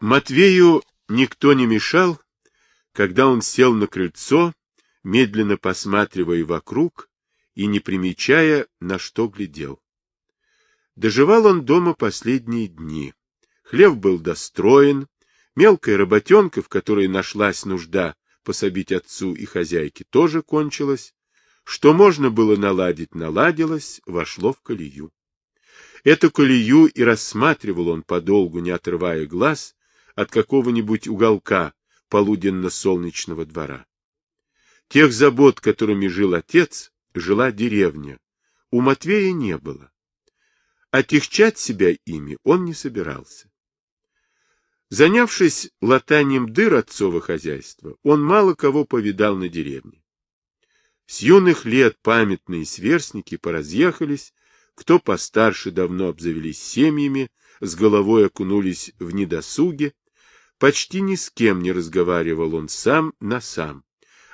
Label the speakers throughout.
Speaker 1: Матвею никто не мешал, когда он сел на крыльцо, медленно посматривая вокруг и не примечая, на что глядел. Доживал он дома последние дни. Хлев был достроен, мелкая работенка, в которой нашлась нужда пособить отцу и хозяйке, тоже кончилась. Что можно было наладить, наладилось, вошло в колею. Эту колею и рассматривал он подолгу, не отрывая глаз от какого-нибудь уголка полуденно-солнечного двора. Тех забот, которыми жил отец, жила деревня. У Матвея не было. Отягчать себя ими он не собирался. Занявшись латанием дыр отцова хозяйства, он мало кого повидал на деревне. С юных лет памятные сверстники поразъехались, кто постарше давно обзавелись семьями, с головой окунулись в недосуге. Почти ни с кем не разговаривал он сам на сам.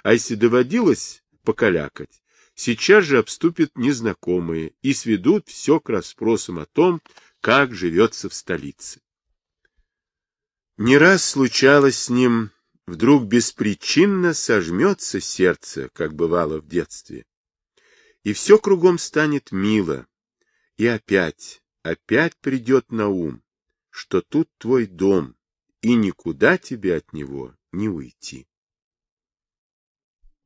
Speaker 1: А если доводилось покалякать, сейчас же обступят незнакомые и сведут все к расспросам о том, как живется в столице. Не раз случалось с ним, вдруг беспричинно сожмется сердце, как бывало в детстве. И все кругом станет мило. И опять, опять придет на ум, что тут твой дом, и никуда тебе от него не уйти.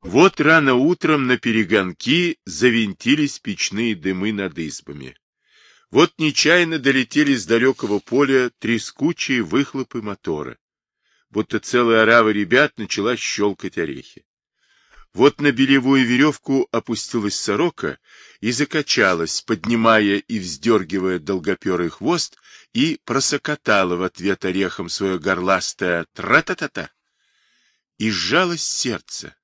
Speaker 1: Вот рано утром на перегонки завинтились печные дымы над избами. Вот нечаянно долетели с далекого поля трескучие выхлопы мотора, будто целая орава ребят начала щелкать орехи. Вот на белевую веревку опустилась сорока и закачалась, поднимая и вздергивая долгоперый хвост, и просокотала в ответ орехом свое горластое тра-та-та-та. И сжалось сердце.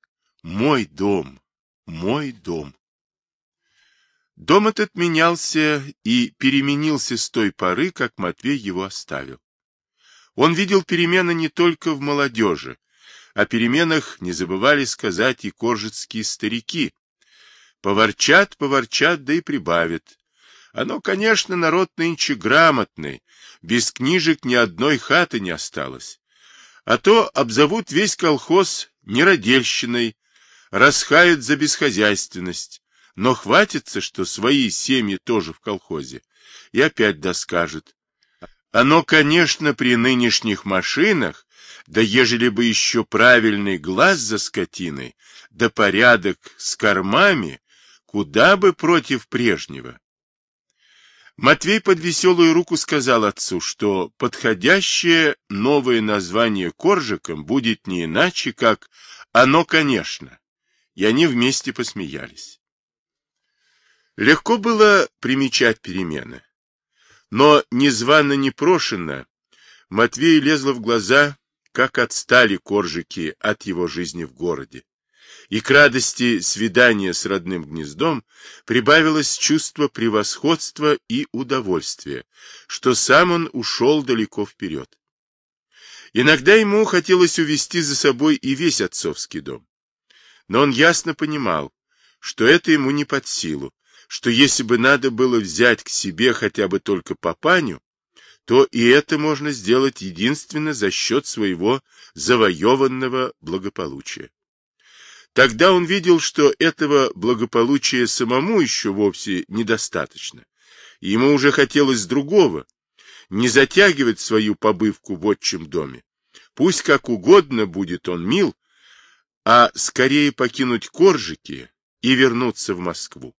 Speaker 1: Мой дом, мой дом. Дом этот менялся и переменился с той поры, как Матвей его оставил. Он видел перемены не только в молодежи, о переменах не забывали сказать и коржицкие старики. Поворчат, поворчат, да и прибавят. Оно, конечно, народ нынче грамотный, без книжек ни одной хаты не осталось. А то обзовут весь колхоз нерадельщиной, расхают за бесхозяйственность, но хватится, что свои семьи тоже в колхозе, и опять доскажет. Оно, конечно, при нынешних машинах, да ежели бы еще правильный глаз за скотиной, да порядок с кормами, куда бы против прежнего. Матвей под веселую руку сказал отцу, что подходящее новое название коржиком будет не иначе, как «оно, конечно», и они вместе посмеялись. Легко было примечать перемены. Но незвано-непрошенно Матвею лезло в глаза, как отстали коржики от его жизни в городе. И к радости свидания с родным гнездом прибавилось чувство превосходства и удовольствия, что сам он ушел далеко вперед. Иногда ему хотелось увести за собой и весь отцовский дом. Но он ясно понимал, что это ему не под силу, что если бы надо было взять к себе хотя бы только папаню, то и это можно сделать единственно за счет своего завоеванного благополучия. Тогда он видел, что этого благополучия самому еще вовсе недостаточно. Ему уже хотелось другого, не затягивать свою побывку в отчим доме. Пусть как угодно будет он мил, а скорее покинуть Коржики и вернуться в Москву.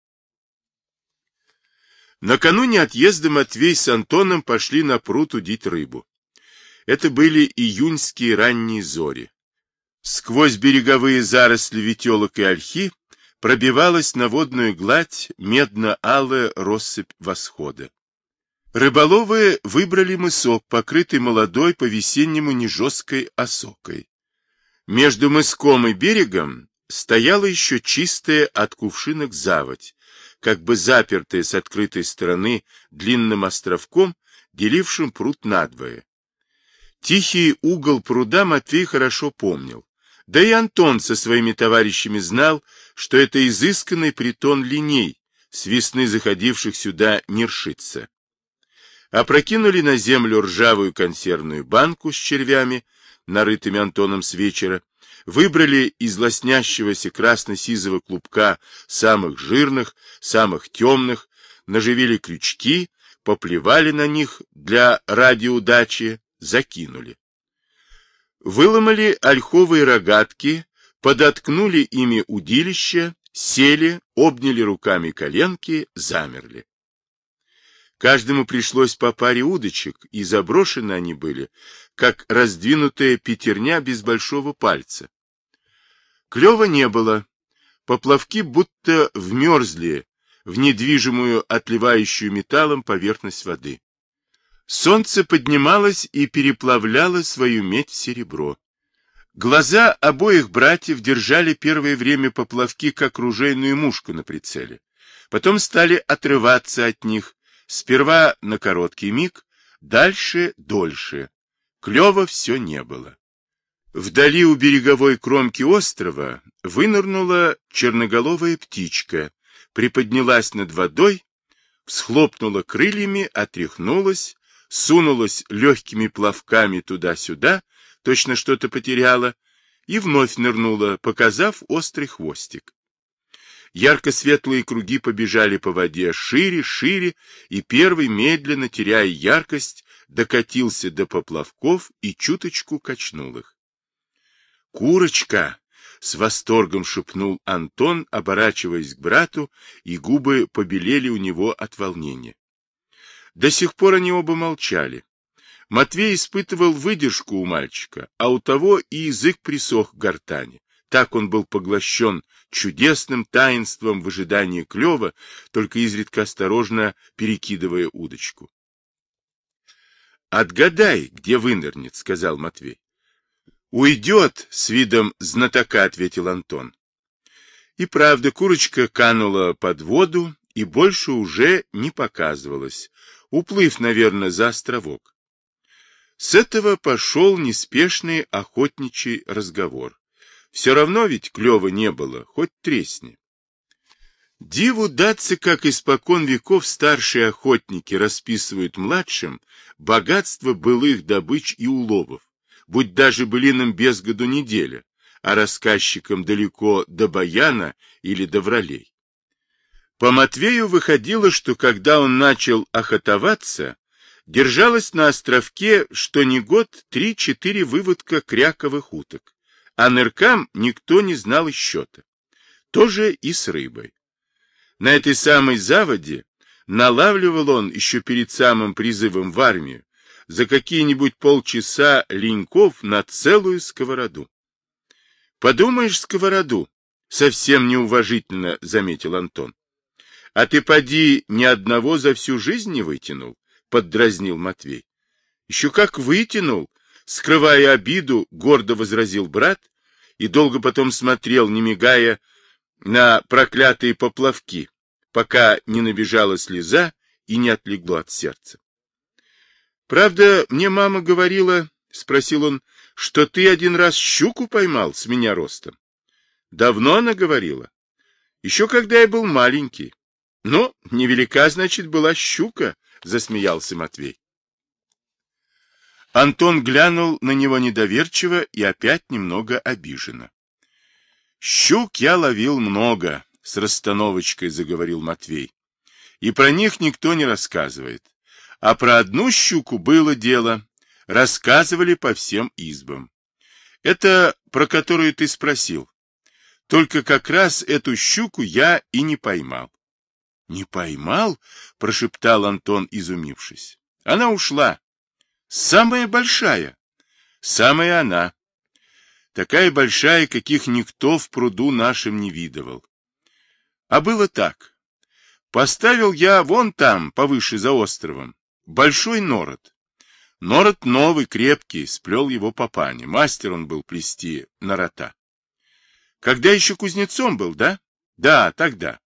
Speaker 1: Накануне отъезда Матвей с Антоном пошли на пруд удить рыбу. Это были июньские ранние зори. Сквозь береговые заросли ветелок и ольхи пробивалась на водную гладь медно-алая россыпь восхода. Рыболовы выбрали мысок, покрытый молодой по-весеннему нежесткой осокой. Между мыском и берегом стояла еще чистая от кувшинок заводь, как бы запертая с открытой стороны длинным островком, делившим пруд надвое. Тихий угол пруда Матвей хорошо помнил. Да и Антон со своими товарищами знал, что это изысканный притон линей, с весны заходивших сюда нершица. Опрокинули на землю ржавую консервную банку с червями, нарытыми Антоном с вечера, выбрали из лоснящегося красно-сизого клубка самых жирных, самых темных, наживили крючки, поплевали на них для радиоудачи, закинули. Выломали ольховые рогатки, подоткнули ими удилище, сели, обняли руками коленки, замерли. Каждому пришлось по паре удочек, и заброшены они были, как раздвинутая пятерня без большого пальца. Клёва не было. Поплавки будто вмерзли в недвижимую, отливающую металлом поверхность воды. Солнце поднималось и переплавляло свою медь в серебро. Глаза обоих братьев держали первое время поплавки, как ружейную мушку на прицеле. Потом стали отрываться от них, сперва на короткий миг, дальше дольше. Клёва все не было. Вдали у береговой кромки острова вынырнула черноголовая птичка, приподнялась над водой, всхлопнула крыльями, отряхнулась, сунулась легкими плавками туда-сюда, точно что-то потеряла, и вновь нырнула, показав острый хвостик. Ярко-светлые круги побежали по воде шире, шире, и первый, медленно теряя яркость, докатился до поплавков и чуточку качнул их. «Курочка!» — с восторгом шепнул Антон, оборачиваясь к брату, и губы побелели у него от волнения. До сих пор они оба молчали. Матвей испытывал выдержку у мальчика, а у того и язык присох к гортани. Так он был поглощен чудесным таинством в ожидании клёва, только изредка осторожно перекидывая удочку. — Отгадай, где вынырнет, — сказал Матвей. Уйдет, с видом знатока, ответил Антон. И правда, курочка канула под воду и больше уже не показывалась, уплыв, наверное, за островок. С этого пошел неспешный охотничий разговор. Все равно ведь клёва не было, хоть тресни. Диву даться, как испокон веков старшие охотники расписывают младшим богатство былых добыч и уловов, будь даже былином без году неделя, а рассказчикам далеко до Баяна или до Вралей. По Матвею выходило, что когда он начал охотоваться, держалось на островке что ни год три-четыре выводка кряковых уток, а ныркам никто не знал счета. Тоже и с рыбой. На этой самой заводе налавливал он еще перед самым призывом в армию за какие-нибудь полчаса леньков на целую сковороду. Подумаешь, сковороду, совсем неуважительно заметил Антон. А ты поди ни одного за всю жизнь не вытянул, поддразнил Матвей. Еще как вытянул, скрывая обиду, гордо возразил брат и долго потом смотрел, не мигая, на проклятые поплавки, пока не набежала слеза и не отлегло от сердца. Правда, мне мама говорила, — спросил он, — что ты один раз щуку поймал с меня ростом. Давно она говорила. Еще когда я был маленький. Но невелика, значит, была щука, — засмеялся Матвей. Антон глянул на него недоверчиво и опять немного обиженно. «Щук я ловил много», — с расстановочкой заговорил Матвей. «И про них никто не рассказывает. А про одну щуку было дело. Рассказывали по всем избам. Это про которую ты спросил. Только как раз эту щуку я и не поймал. — Не поймал? — прошептал Антон, изумившись. — Она ушла. — Самая большая. — Самая она. Такая большая, каких никто в пруду нашем не видывал. А было так. Поставил я вон там, повыше за островом, Большой норот. Норот новый, крепкий, сплел его папаня. Мастер он был плести норота. Когда еще кузнецом был, да? Да, тогда.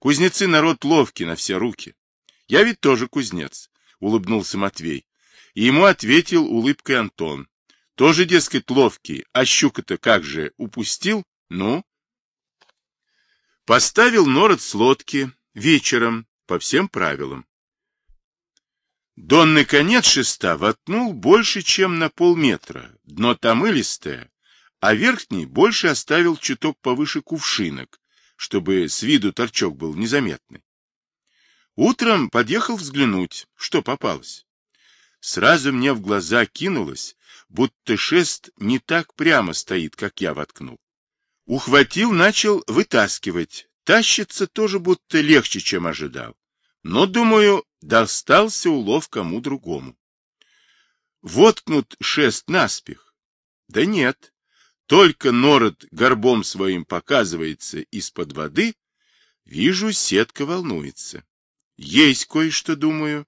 Speaker 1: Кузнецы народ ловкий на все руки. Я ведь тоже кузнец, улыбнулся Матвей. И ему ответил улыбкой Антон. Тоже, дескать, ловкий, а щука-то как же, упустил? Ну? Поставил норот с лодки вечером, по всем правилам. Донный конец шеста воткнул больше, чем на полметра, дно там илистое, а верхний больше оставил чуток повыше кувшинок, чтобы с виду торчок был незаметный. Утром подъехал взглянуть, что попалось. Сразу мне в глаза кинулось, будто шест не так прямо стоит, как я воткнул. Ухватил, начал вытаскивать. Тащится тоже будто легче, чем ожидал. Но, думаю, достался улов кому другому. Воткнут шест наспех. Да нет, только нород горбом своим показывается из-под воды, вижу, сетка волнуется. Есть кое-что, думаю.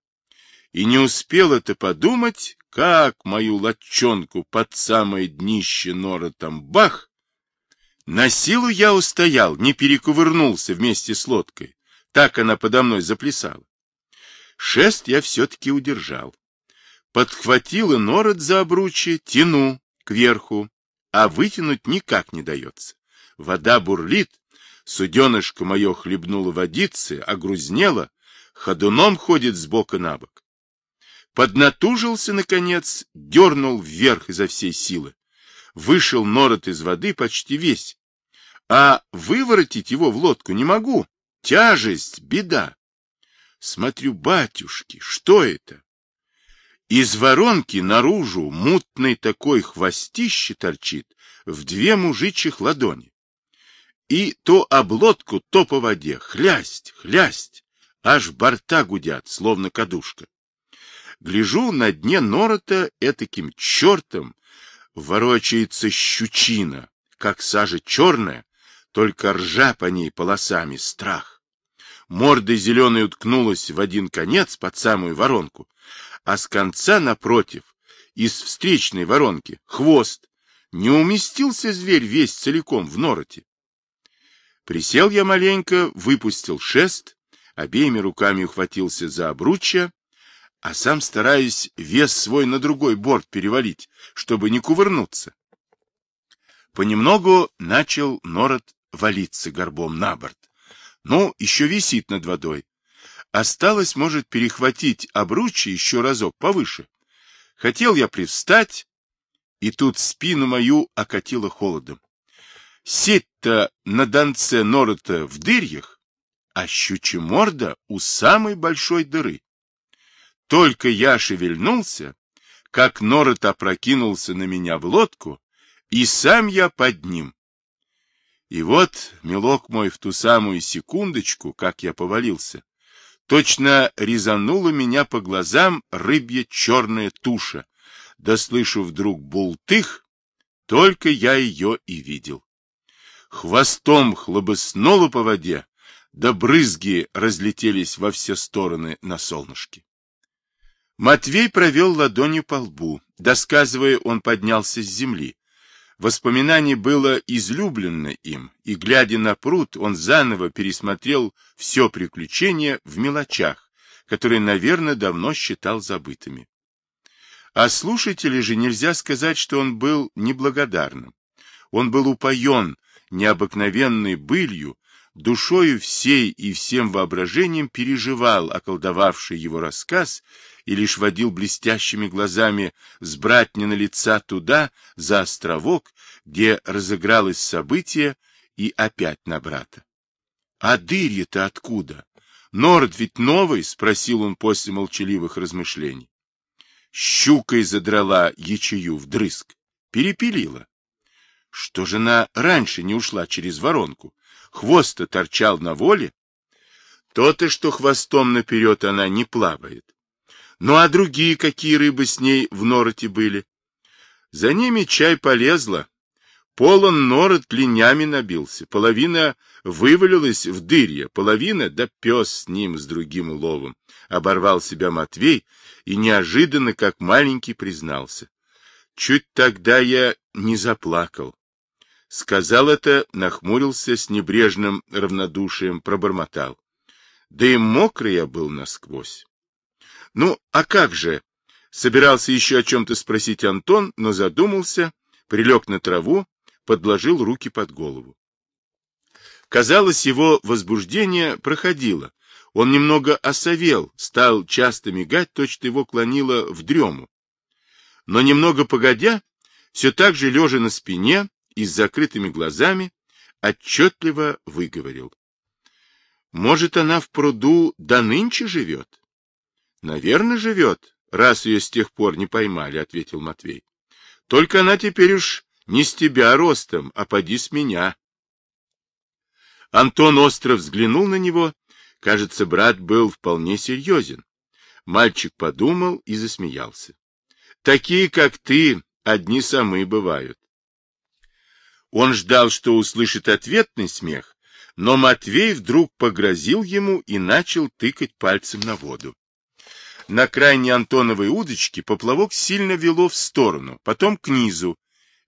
Speaker 1: И не успел это подумать, как мою лодчонку под самое днище норотом бах! На силу я устоял, не перекувырнулся вместе с лодкой. Так она подо мной заплясала. Шест я все-таки удержал. Подхватила норот за обручье, тяну кверху а вытянуть никак не дается. Вода бурлит, суденышко мое хлебнуло водицы, огрузнело, ходуном ходит с бока на бок. Поднатужился, наконец, дернул вверх изо всей силы. Вышел норот из воды почти весь. А выворотить его в лодку не могу. Тяжесть, беда. Смотрю, батюшки, что это? Из воронки наружу мутный такой хвостище торчит в две мужичьих ладони. И то об лодку, то по воде, хлясть, хлясть, аж борта гудят, словно кадушка. Гляжу на дне норота этаким чертом, ворочается щучина, как сажа черная, только ржа по ней полосами, страх. Мордой зеленой уткнулась в один конец под самую воронку, а с конца напротив, из встречной воронки, хвост. Не уместился зверь весь целиком в нороте. Присел я маленько, выпустил шест, обеими руками ухватился за обручья, а сам стараюсь вес свой на другой борт перевалить, чтобы не кувырнуться. Понемногу начал норот валиться горбом на борт. Ну, еще висит над водой, Осталось, может, перехватить обручи еще разок повыше. Хотел я привстать, и тут спину мою окатило холодом. Сеть-то на донце норота в дырьях, а щучья морда у самой большой дыры. Только я шевельнулся, как норот опрокинулся на меня в лодку, и сам я под ним. И вот, милок мой, в ту самую секундочку, как я повалился, Точно резанула меня по глазам рыбья черная туша. Да слышу вдруг бултых, только я ее и видел. Хвостом хлобыснула по воде, да брызги разлетелись во все стороны на солнышке. Матвей провел ладонью по лбу. Досказывая, он поднялся с земли. Воспоминание было излюблено им, и, глядя на пруд, он заново пересмотрел все приключения в мелочах, которые, наверное, давно считал забытыми. О слушателе же нельзя сказать, что он был неблагодарным. Он был упоен необыкновенной былью, душою всей и всем воображением переживал околдовавший его рассказ и лишь водил блестящими глазами с братнина лица туда, за островок, где разыгралось событие, и опять на брата. — А дырья-то откуда? Норд ведь новый? — спросил он после молчаливых размышлений. Щукой задрала ячею вдрызг. Перепилила. Что же она раньше не ушла через воронку? Хвост-то торчал на воле. То-то, что хвостом наперед она не плавает. Ну а другие какие рыбы с ней в нороте были? За ними чай полезла. Полон норот линями набился. Половина вывалилась в дырье, половина, да пес с ним, с другим уловом. Оборвал себя Матвей и неожиданно, как маленький, признался. Чуть тогда я не заплакал. Сказал это, нахмурился с небрежным равнодушием, пробормотал. Да и мокрый я был насквозь. Ну, а как же? Собирался еще о чем-то спросить Антон, но задумался, прилег на траву, подложил руки под голову. Казалось, его возбуждение проходило. Он немного осовел, стал часто мигать, точно его клонило в дрему. Но немного погодя, все так же лежа на спине и с закрытыми глазами, отчетливо выговорил. Может, она в пруду до нынче живет? Наверное, живет, раз ее с тех пор не поймали, ответил Матвей. Только она теперь уж не с тебя ростом, а поди с меня. Антон остро взглянул на него. Кажется, брат был вполне серьезен. Мальчик подумал и засмеялся. Такие, как ты, одни самые бывают. Он ждал, что услышит ответный смех, но Матвей вдруг погрозил ему и начал тыкать пальцем на воду. На крайней Антоновой удочке поплавок сильно вело в сторону, потом к низу,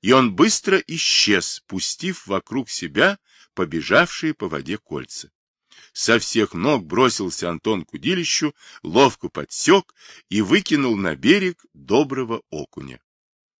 Speaker 1: и он быстро исчез, пустив вокруг себя побежавшие по воде кольца. Со всех ног бросился Антон к удилищу, ловко подсек и выкинул на берег доброго окуня.